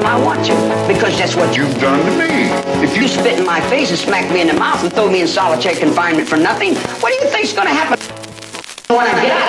time I want you Because that's what you've done to me. If you spit in my face and smack me in the mouth and throw me in solitary confinement for nothing, what do you think's going to happen when I get out?